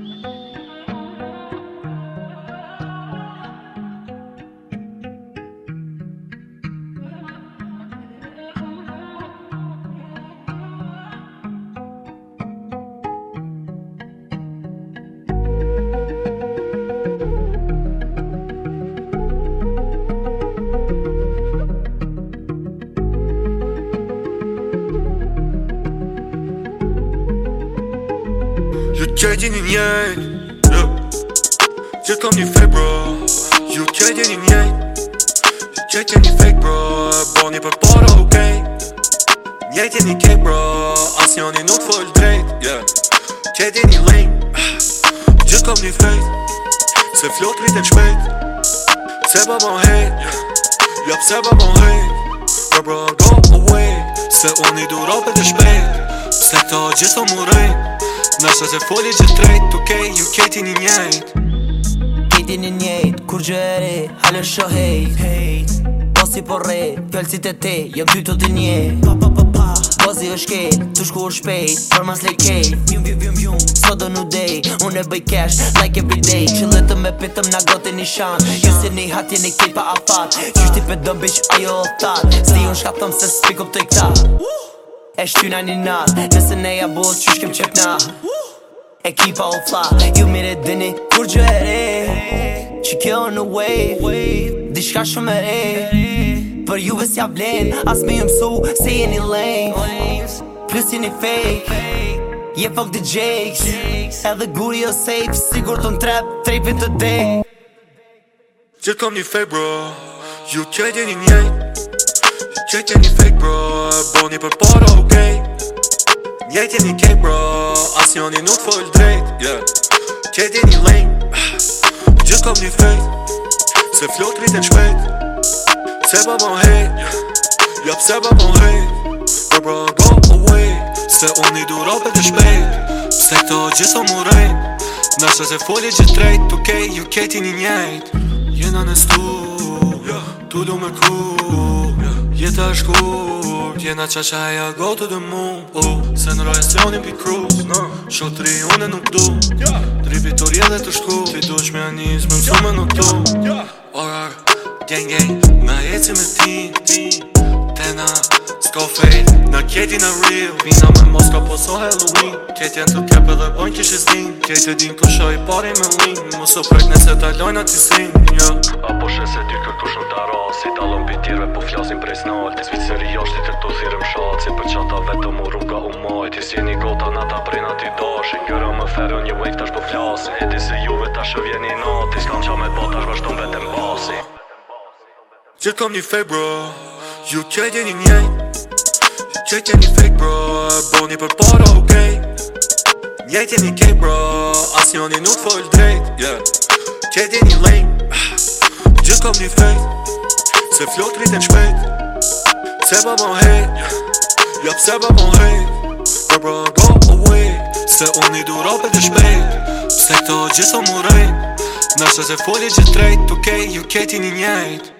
thank mm. you You changing in yet Look Just come in fake bro You changing in yet You changing in fake bro Born in purple okay Njejt jeni kek bro Asë njoni nuk full drejt yeah. Kjejt jeni lejt Gjithë kom një fejt Se flot rritën shpejt Se ba më hejt Ja pse ba më hejt Bro bro go away Se on est du rope të shpejt Pse toi gjithë të mu Nëse se foli që trejt, okej, okay, ju keti një njejt Keti një njejt, kur gjë e re, halë shë hejt Hejt Po si po re, fjallë si të te, jëm ty të të një Pa pa pa pa Bozi është kejt, të shku është shpejt, për mas le kejt Vjum vjum vjum vjum Sot do në dej, unë e bëj cash, like every day Që letë me pitëm na gotin i shanë, Jo si një hat, jeni kejt pa afat Qyshti pe dëm bish, ajo o tat Si unë shka se s'pikup të i këta uh! E shtyna një natë Nëse ne ja bullë që shkem qepna Ekipa o fla Ju mire dini kur gjë e re Që kjo në wave Dishka shumë e re Për juve vës ja blen As mi mësu se jeni lame Plus jeni fake Je fuck the jakes Edhe guri o jo safe Sigur të në trap Trapin të dek Gjithë kam një fake bro Ju kjo e njejt Që që një fake bro, bo një për para ok Njëti një kej bro, asë një një nuk fëll drejt yeah. Që një lejnë, gjithë kom një fejt Se flot rritën shpejt Se ba më hejt, ja pëse ba më hejt Bro bro, go away, se unë i duro për në shpejt pse këto gjithë o murejt rejt Nështë se foli gjithë drejt, ok, ju këti një njëjt Jena në stu, tu du me kruj Jeta është kur Jena qa qa e agotë dhe mu oh, Se në rajës janin pi kruz no. Shotri une nuk du yeah. Tri vitur jene të shku Ti du shme anis me mësume yeah. nuk du yeah. Orar, gjen gang Nga jeci me ti Tena, s'ko fejt Në kjeti në real vina me moska po so Halloween Kjeti janë të kepe dhe bojnë kishë zdin Kjeti din ku shoj pari me lin Musë prek nëse talojnë ati sin yeah. Apo shese ty kërkush në taro Si talon për tjerve po flasin prej snalti Në sviceri jashti të të thyrëm shalt për qata vetëm u rruga u majti Si një gota në ta prej në ti dash E kjera më ferë një wave tash po flasin E se juve tash e vjeni nati Ska në qa me bot tash bashton vetëm basi Gjithë kom një fej bro Ju që e gjeni njej Që e bro Bo një për para u kej Njej të një kej bro Asnjoni nuk fojl drejt Që e gjeni lejn Gjithë kom një fej Se flot rritin shpejt Se ba më hejt Jap se ba më hejt Bra bra go away Se unë i dura për të shpejt Se këto gjithë o më rejt Nështë se foli gjithë drejt Okej, ju ketin i njejt